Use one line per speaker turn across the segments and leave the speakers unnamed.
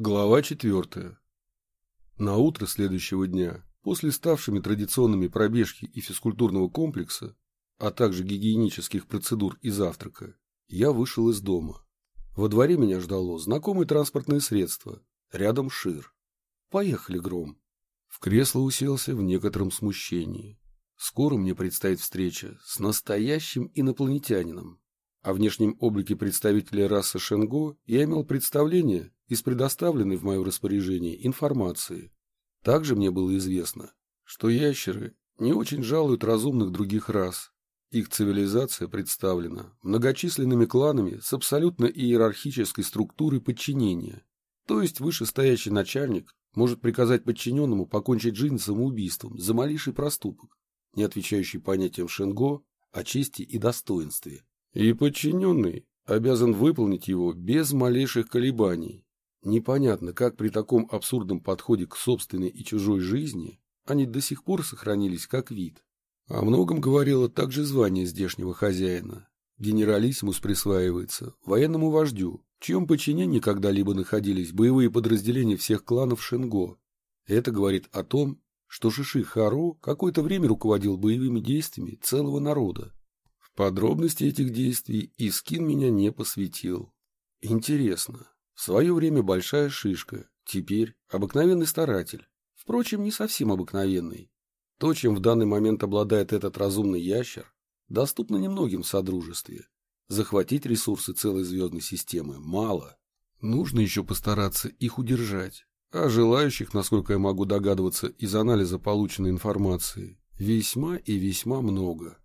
Глава четвертая. На утро следующего дня, после ставшими традиционными пробежки и физкультурного комплекса, а также гигиенических процедур и завтрака, я вышел из дома. Во дворе меня ждало знакомое транспортное средство, рядом Шир. Поехали, Гром. В кресло уселся в некотором смущении. Скоро мне предстоит встреча с настоящим инопланетянином. О внешнем облике представителя расы Шенго я имел представление из предоставленной в мое распоряжение информации. Также мне было известно, что ящеры не очень жалуют разумных других рас. Их цивилизация представлена многочисленными кланами с абсолютно иерархической структурой подчинения. То есть вышестоящий начальник может приказать подчиненному покончить жизнь самоубийством за малейший проступок, не отвечающий понятиям Шенго о чести и достоинстве. И подчиненный обязан выполнить его без малейших колебаний, Непонятно, как при таком абсурдном подходе к собственной и чужой жизни они до сих пор сохранились как вид. О многом говорило также звание здешнего хозяина. Генералиссимус присваивается военному вождю, в чьем подчинении когда-либо находились боевые подразделения всех кланов Шенго. Это говорит о том, что Шиши Харо какое-то время руководил боевыми действиями целого народа. В подробности этих действий Искин меня не посвятил. Интересно, в свое время большая шишка, теперь обыкновенный старатель. Впрочем, не совсем обыкновенный. То, чем в данный момент обладает этот разумный ящер, доступно немногим в Содружестве. Захватить ресурсы целой звездной системы мало. Нужно еще постараться их удержать. А желающих, насколько я могу догадываться из анализа полученной информации, весьма и весьма много.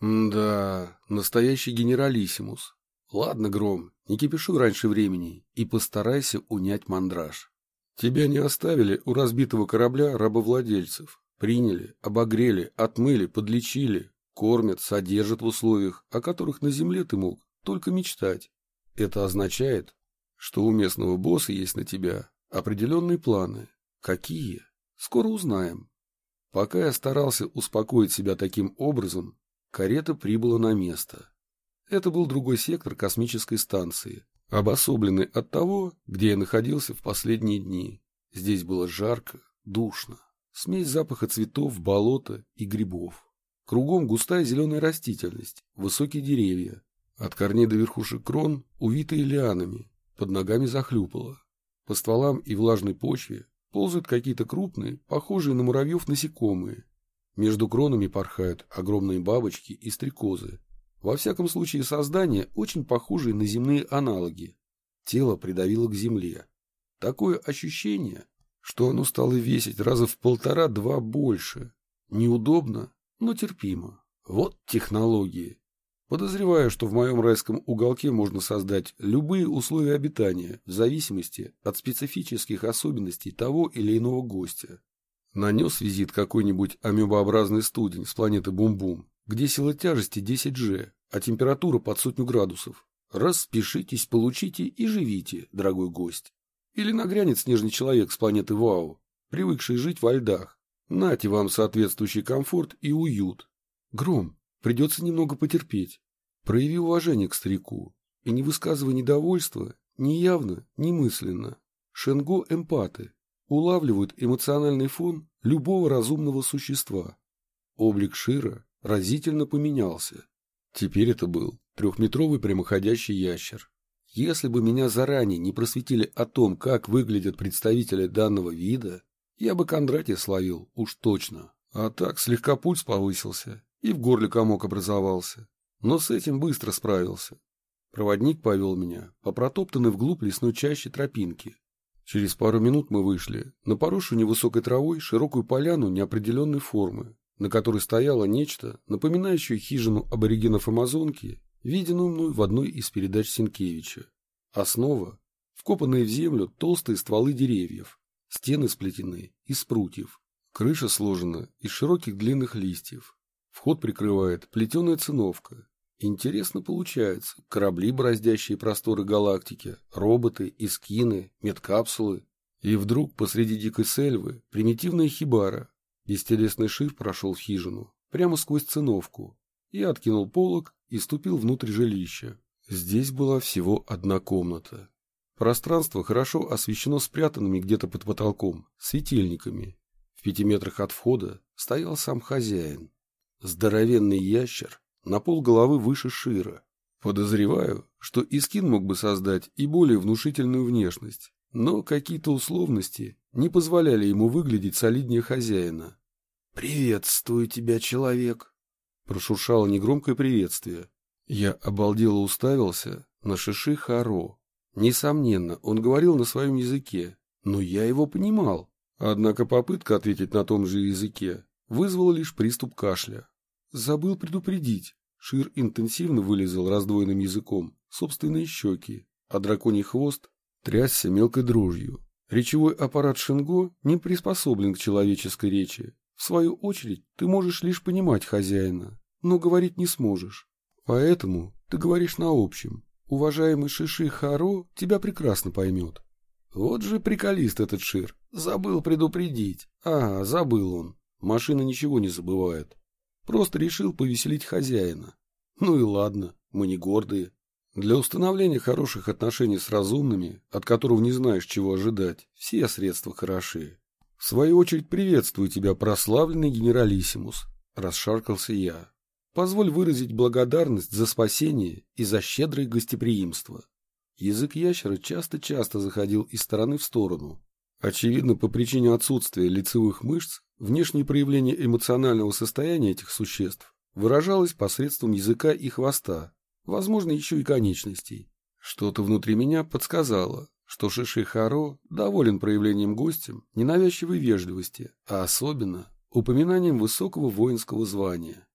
М да, настоящий генералиссимус. Ладно, Гром, не кипишуй раньше времени и постарайся унять мандраж. Тебя не оставили у разбитого корабля рабовладельцев. Приняли, обогрели, отмыли, подлечили, кормят, содержат в условиях, о которых на земле ты мог только мечтать. Это означает, что у местного босса есть на тебя определенные планы. Какие? Скоро узнаем. Пока я старался успокоить себя таким образом, карета прибыла на место. Это был другой сектор космической станции, обособленный от того, где я находился в последние дни. Здесь было жарко, душно, смесь запаха цветов, болота и грибов. Кругом густая зеленая растительность, высокие деревья. От корней до верхушек крон, увитые лианами, под ногами захлюпало. По стволам и влажной почве ползают какие-то крупные, похожие на муравьев насекомые. Между кронами порхают огромные бабочки и стрекозы, во всяком случае, создания, очень похожие на земные аналоги. Тело придавило к земле. Такое ощущение, что оно стало весить раза в полтора-два больше. Неудобно, но терпимо. Вот технологии. Подозреваю, что в моем райском уголке можно создать любые условия обитания в зависимости от специфических особенностей того или иного гостя. Нанес визит какой-нибудь амебообразный студень с планеты Бум-Бум, где сила тяжести 10G, а температура под сотню градусов. Распишитесь, получите и живите, дорогой гость. Или нагрянет снежный человек с планеты Вау, привыкший жить во льдах. Нате вам соответствующий комфорт и уют. Гром, придется немного потерпеть. Прояви уважение к старику и не высказывай недовольства ни явно, ни мысленно. Шенго эмпаты улавливают эмоциональный фон любого разумного существа. Облик Шира разительно поменялся. Теперь это был трехметровый прямоходящий ящер. Если бы меня заранее не просветили о том, как выглядят представители данного вида, я бы Кондратия словил, уж точно. А так слегка пульс повысился, и в горле комок образовался. Но с этим быстро справился. Проводник повел меня по протоптанной вглубь лесной чащи тропинки. Через пару минут мы вышли на поросшую невысокой травой широкую поляну неопределенной формы, на которой стояло нечто, напоминающее хижину аборигенов Амазонки, виденную мной в одной из передач Сенкевича. Основа – вкопанные в землю толстые стволы деревьев, стены сплетены из прутьев, крыша сложена из широких длинных листьев, вход прикрывает плетеная циновка. Интересно получается, корабли, бороздящие просторы галактики, роботы, искины, медкапсулы. И вдруг посреди дикой сельвы примитивная хибара, Бестелесный шиф прошел в хижину, прямо сквозь циновку. Я откинул полог и ступил внутрь жилища. Здесь была всего одна комната. Пространство хорошо освещено спрятанными где-то под потолком светильниками. В пяти метрах от входа стоял сам хозяин. Здоровенный ящер, на пол головы выше Шира. Подозреваю, что Искин мог бы создать и более внушительную внешность, но какие-то условности не позволяли ему выглядеть солиднее хозяина. «Приветствую тебя, человек!» Прошуршало негромкое приветствие. Я обалдело уставился на Шиши Харо. Несомненно, он говорил на своем языке, но я его понимал. Однако попытка ответить на том же языке вызвала лишь приступ кашля. Забыл предупредить. Шир интенсивно вылезал раздвоенным языком собственные щеки, а драконий хвост трясся мелкой дрожью. Речевой аппарат Шинго не приспособлен к человеческой речи. В свою очередь, ты можешь лишь понимать хозяина, но говорить не сможешь. Поэтому ты говоришь на общем. Уважаемый Шиши Харо тебя прекрасно поймет. Вот же приколист этот Шир. Забыл предупредить. А, забыл он. Машина ничего не забывает. Просто решил повеселить хозяина. Ну и ладно, мы не гордые. Для установления хороших отношений с разумными, от которых не знаешь, чего ожидать, все средства хороши. В свою очередь приветствую тебя, прославленный генералиссимус, расшаркался я. Позволь выразить благодарность за спасение и за щедрое гостеприимство. Язык ящера часто-часто заходил из стороны в сторону. Очевидно, по причине отсутствия лицевых мышц, внешнее проявление эмоционального состояния этих существ выражалось посредством языка и хвоста, возможно, еще и конечностей. Что-то внутри меня подсказало, что Шиши Харо доволен проявлением гостем ненавязчивой вежливости, а особенно упоминанием высокого воинского звания.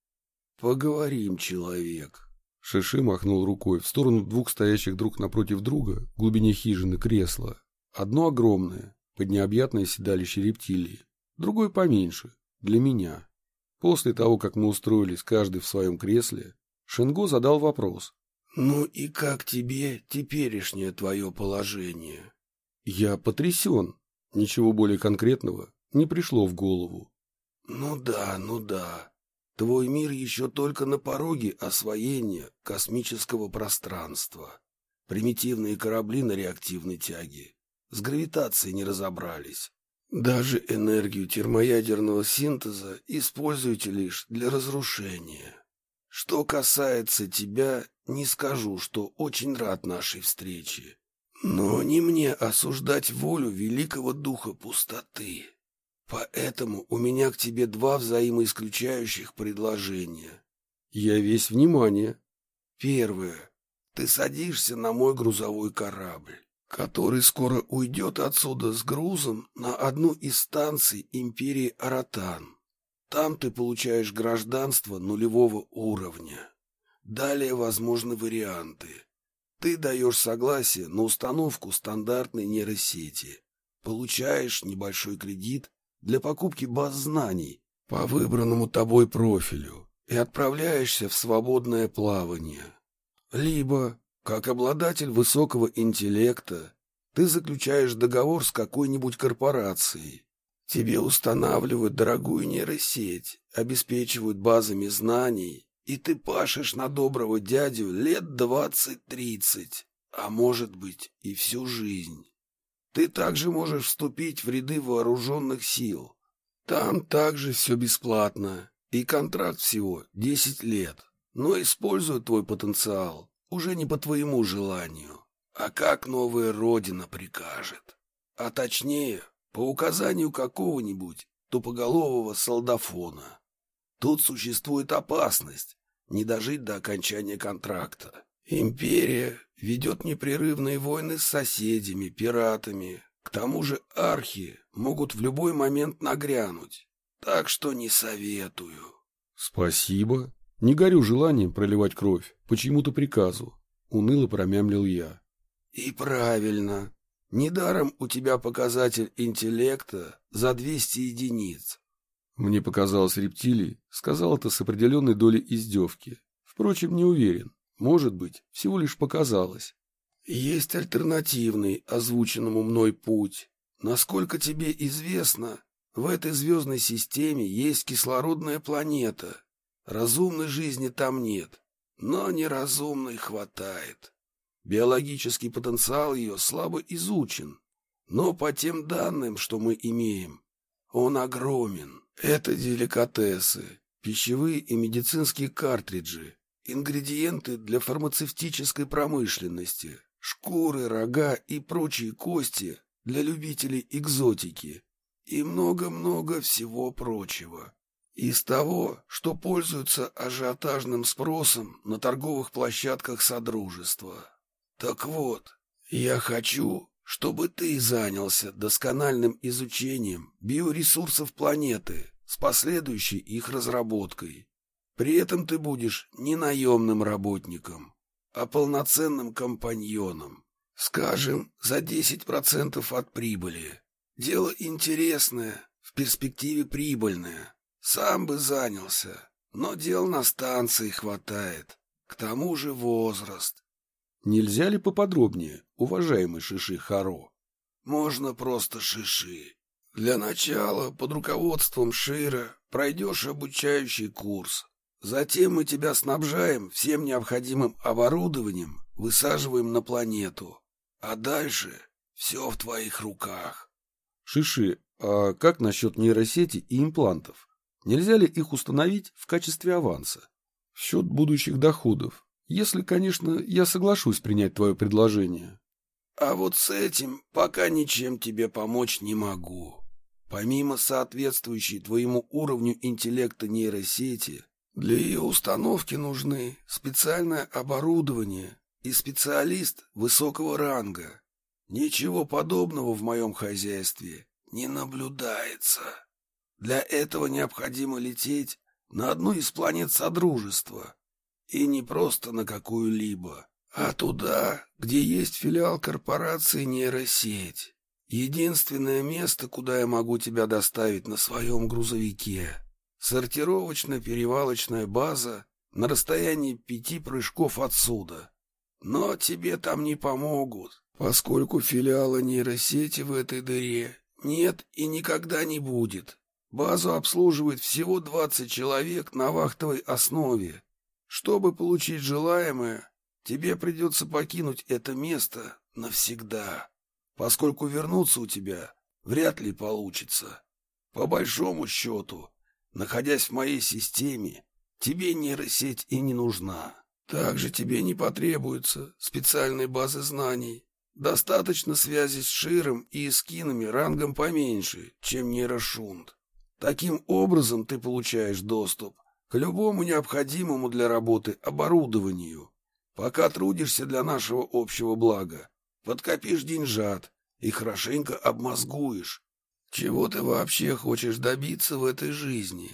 «Поговорим, человек». Шиши махнул рукой в сторону двух стоящих друг напротив друга в глубине хижины кресла. Одно огромное, под необъятное седалище рептилии, другое поменьше, для меня. После того, как мы устроились каждый в своем кресле, Шенго задал вопрос. «Ну и как тебе теперешнее твое положение?» «Я потрясен. Ничего более конкретного не пришло в голову». «Ну да, ну да. Твой мир еще только на пороге освоения космического пространства. Примитивные корабли на реактивной тяге с гравитацией не разобрались. Даже энергию термоядерного синтеза используете лишь для разрушения. Что касается тебя, не скажу, что очень рад нашей встрече. Но не мне осуждать волю великого духа пустоты. Поэтому у меня к тебе два взаимоисключающих предложения. Я весь внимание. Первое. Ты садишься на мой грузовой корабль, который скоро уйдет отсюда с грузом на одну из станций империи Аратан. Там ты получаешь гражданство нулевого уровня. Далее возможны варианты. Ты даешь согласие на установку стандартной нейросети. Получаешь небольшой кредит для покупки баз знаний по выбранному тобой профилю и отправляешься в свободное плавание. Либо, как обладатель высокого интеллекта, ты заключаешь договор с какой-нибудь корпорацией. Тебе устанавливают дорогую нейросеть, обеспечивают базами знаний, и ты пашешь на доброго дядю лет двадцать-тридцать, а может быть и всю жизнь. Ты также можешь вступить в ряды вооруженных сил. Там также все бесплатно, и контракт всего десять лет. Но используют твой потенциал уже не по твоему желанию, а как новая родина прикажет. А точнее, по указанию какого-нибудь тупоголового солдафона. Тут существует опасность не дожить до окончания контракта. Империя ведет непрерывные войны с соседями, пиратами. К тому же архи могут в любой момент нагрянуть. Так что не советую. Спасибо. Не горю желанием проливать кровь по чьему-то приказу. Уныло промямлил я. И правильно. Недаром у тебя показатель интеллекта за 200 единиц. Мне показалось рептилий, сказал это с определенной долей издевки. Впрочем, не уверен. Может быть, всего лишь показалось. Есть альтернативный озвученному мной путь. Насколько тебе известно, в этой звездной системе есть кислородная планета. Разумной жизни там нет, но неразумной хватает.
Биологический потенциал ее слабо изучен, но по тем данным, что мы имеем, он огромен. Это деликатесы, пищевые и медицинские картриджи, ингредиенты для фармацевтической промышленности, шкуры, рога и прочие кости для любителей экзотики и много-много всего прочего. Из того, что пользуется ажиотажным спросом на торговых площадках Содружества. Так вот, я хочу, чтобы ты занялся доскональным изучением биоресурсов планеты с последующей их разработкой. При этом ты будешь не наемным работником, а полноценным компаньоном. Скажем, за 10% от прибыли. Дело интересное, в перспективе прибыльное. Сам бы занялся, но дел на станции хватает. К тому же возраст.
Нельзя ли поподробнее, уважаемый Шиши Харо?
Можно просто Шиши. Для начала под руководством Шира пройдешь обучающий курс. Затем мы тебя снабжаем всем необходимым оборудованием, высаживаем на планету. А дальше все в твоих руках.
Шиши, а как насчет нейросети и имплантов? Нельзя ли их установить в качестве аванса? В счет будущих доходов. Если, конечно, я соглашусь принять твое предложение.
А вот с этим пока ничем тебе помочь не могу. Помимо соответствующей твоему уровню интеллекта нейросети, для ее установки нужны специальное оборудование и специалист высокого ранга. Ничего подобного в моем хозяйстве не наблюдается. Для этого необходимо лететь на одну из планет Содружества. И не просто на какую-либо, а туда, где есть филиал корпорации нейросеть. Единственное место, куда я могу тебя доставить на своем грузовике. Сортировочно-перевалочная база на расстоянии пяти прыжков отсюда. Но тебе там не помогут, поскольку филиала нейросети в этой дыре нет и никогда не будет. Базу обслуживает всего 20 человек на вахтовой основе. Чтобы получить желаемое, тебе придется покинуть это место навсегда, поскольку вернуться у тебя вряд ли получится. По большому счету, находясь в моей системе, тебе нейросеть и не нужна. Также тебе не потребуется специальной базы знаний. Достаточно связи с Широм и эскинами рангом поменьше, чем нейрошунт. Таким образом ты получаешь доступ к любому необходимому для работы оборудованию. Пока трудишься для нашего общего блага, подкопишь деньжат и хорошенько обмозгуешь, чего ты вообще хочешь добиться в этой жизни.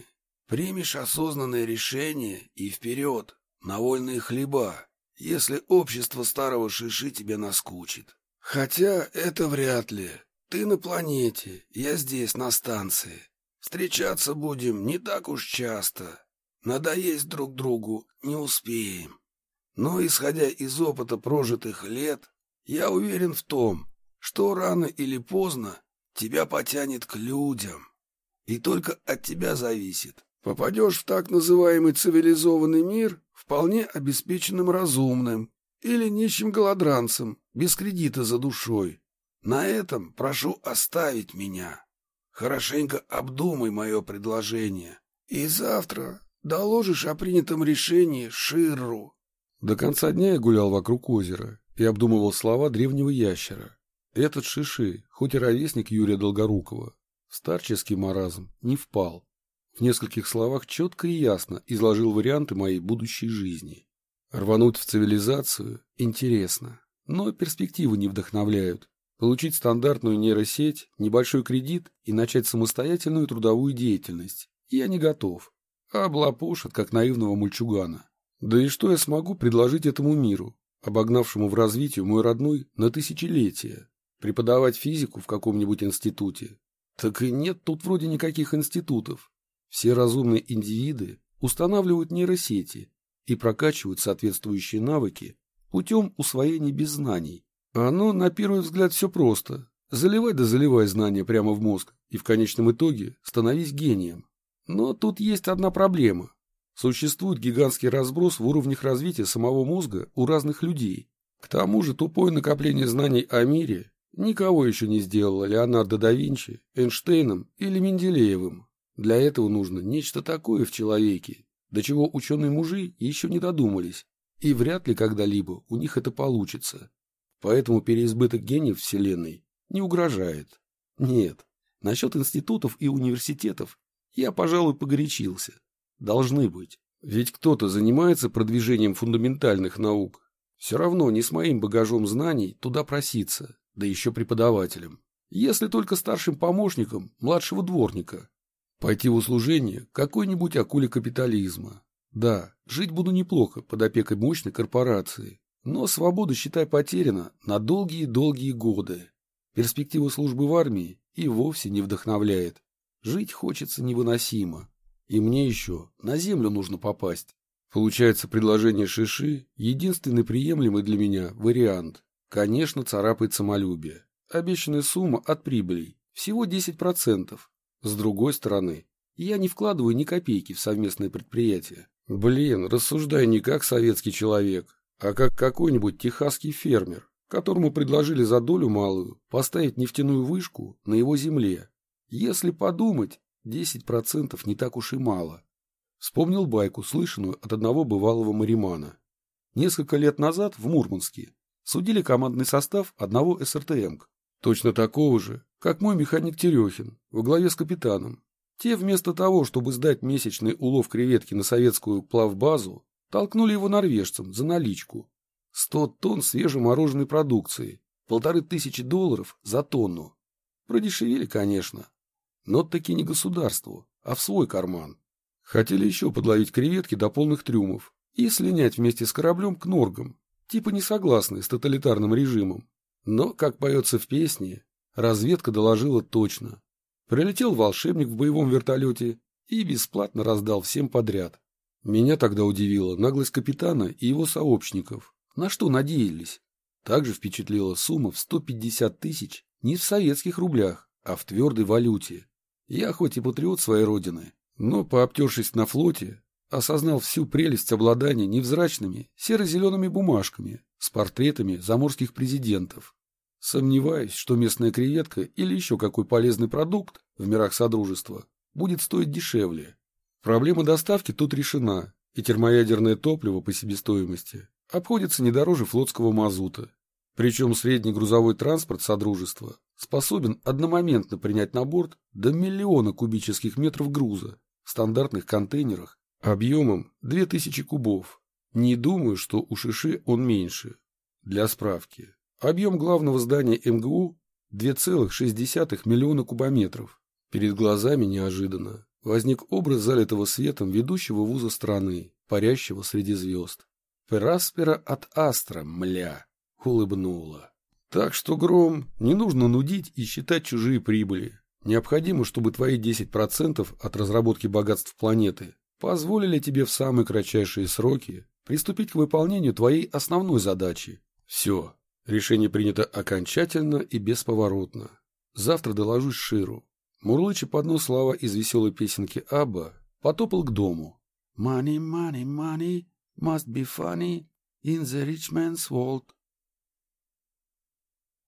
Примешь осознанное решение и вперед, на вольные хлеба, если общество старого шиши тебе наскучит. Хотя это вряд ли. Ты на планете, я здесь, на станции. Встречаться будем не так уж часто. Надоесть друг другу не успеем. Но, исходя из опыта прожитых лет, я уверен в том, что рано или поздно тебя потянет к людям. И только от тебя зависит. Попадешь в так называемый цивилизованный мир вполне обеспеченным разумным или нищим голодранцем, без кредита за душой. На этом прошу оставить меня. Хорошенько обдумай мое предложение. И завтра доложишь о принятом решении Ширру.
До конца дня я гулял вокруг озера и обдумывал слова древнего ящера. Этот Шиши, хоть и ровесник Юрия Долгорукова, в старческий маразм не впал. В нескольких словах четко и ясно изложил варианты моей будущей жизни. Рвануть в цивилизацию интересно, но перспективы не вдохновляют. Получить стандартную нейросеть, небольшой кредит и начать самостоятельную трудовую деятельность я не готов. Облапошат, как наивного мальчугана. Да и что я смогу предложить этому миру, обогнавшему в развитии мой родной на тысячелетия? Преподавать физику в каком-нибудь институте? Так и нет тут вроде никаких институтов. Все разумные индивиды устанавливают нейросети и прокачивают соответствующие навыки путем усвоения без знаний. Оно, на первый взгляд, все просто. Заливай да заливай знания прямо в мозг, и в конечном итоге становись гением. Но тут есть одна проблема. Существует гигантский разброс в уровнях развития самого мозга у разных людей. К тому же тупое накопление знаний о мире никого еще не сделало Леонардо да Винчи, Эйнштейном или Менделеевым. Для этого нужно нечто такое в человеке, до чего ученые-мужи еще не додумались, и вряд ли когда-либо у них это получится. Поэтому переизбыток гениев Вселенной не угрожает. Нет, насчет институтов и университетов я, пожалуй, погорячился. Должны быть. Ведь кто-то занимается продвижением фундаментальных наук. Все равно не с моим багажом знаний туда проситься, да еще преподавателем. Если только старшим помощником младшего дворника. Пойти в услужение какой-нибудь акуле капитализма. Да, жить буду неплохо под опекой мощной корпорации. Но свобода, считай, потеряна на долгие-долгие годы. Перспектива службы в армии и вовсе не вдохновляет. Жить хочется невыносимо. И мне еще на землю нужно попасть. Получается, предложение Шиши – единственный приемлемый для меня вариант. Конечно, царапает самолюбие. Обещанная сумма от прибылей – всего 10%. С другой стороны, я не вкладываю ни копейки в совместное предприятие. Блин, рассуждай не как советский человек, а как какой-нибудь техасский фермер, которому предложили за долю малую поставить нефтяную вышку на его земле. Если подумать, 10% не так уж и мало. Вспомнил байку, слышанную от одного бывалого маримана. Несколько лет назад в Мурманске судили командный состав одного СРТМ, точно такого же, как мой механик Терехин, во главе с капитаном. Те вместо того, чтобы сдать месячный улов креветки на советскую плавбазу, толкнули его норвежцам за наличку. Сто тонн свежемороженой продукции, полторы тысячи долларов за тонну. Продешевели, конечно, но таки не государству, а в свой карман. Хотели еще подловить креветки до полных трюмов и слинять вместе с кораблем к норгам, типа не согласные с тоталитарным режимом. Но, как поется в песне, разведка доложила точно. Прилетел волшебник в боевом вертолете и бесплатно раздал всем подряд. Меня тогда удивила наглость капитана и его сообщников. На что надеялись? Также впечатлила сумма в 150 тысяч не в советских рублях, а в твердой валюте. Я хоть и патриот своей родины, но, пообтершись на флоте, осознал всю прелесть обладания невзрачными серо-зелеными бумажками с портретами заморских президентов. Сомневаюсь, что местная креветка или еще какой полезный продукт в мирах Содружества будет стоить дешевле. Проблема доставки тут решена, и термоядерное топливо по себестоимости обходится не дороже флотского мазута. Причем средний грузовой транспорт Содружества способен одномоментно принять на борт до миллиона кубических метров груза в стандартных контейнерах объемом 2000 кубов. Не думаю, что у Шиши он меньше. Для справки, объем главного здания МГУ 2,6 миллиона кубометров. Перед глазами неожиданно возник образ залитого светом ведущего вуза страны, парящего среди звезд. Пераспера от Астра, мля, улыбнула. Так что, Гром, не нужно нудить и считать чужие прибыли. Необходимо, чтобы твои 10% от разработки богатств планеты позволили тебе в самые кратчайшие сроки приступить к выполнению твоей основной задачи. Все, решение принято окончательно и бесповоротно. Завтра доложусь Ширу. Мурлыча под нос слова из веселой песенки Абба потопал к дому. «Money, money, money must be funny in the rich man's world».